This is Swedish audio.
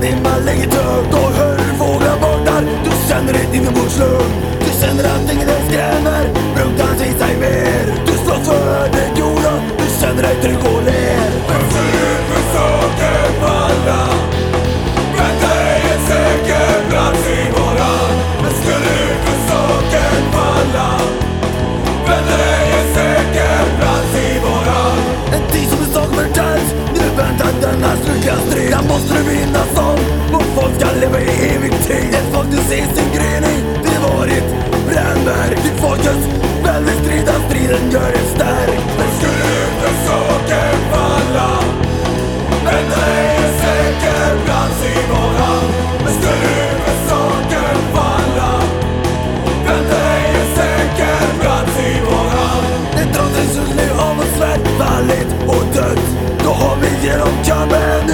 dimma lägger tungt och hör hur fåglar bortar. Du känner ett inombords lugn. Du känner att ingen ens skrämmer Brunkan i sig mer. Du slåss för det goda. Du känner dig trygg och nazistengrening Det var ett brännverk Till folkets väldigt vill strida, striden gör dig stark. Men skulle inte saken falla. Men det är säker plats i vår Simon Men skulle inte saken falla. Men det är säker plats i bland Simon Det drottning nu av ett svärd fallit och dött. Då har vi genom kammen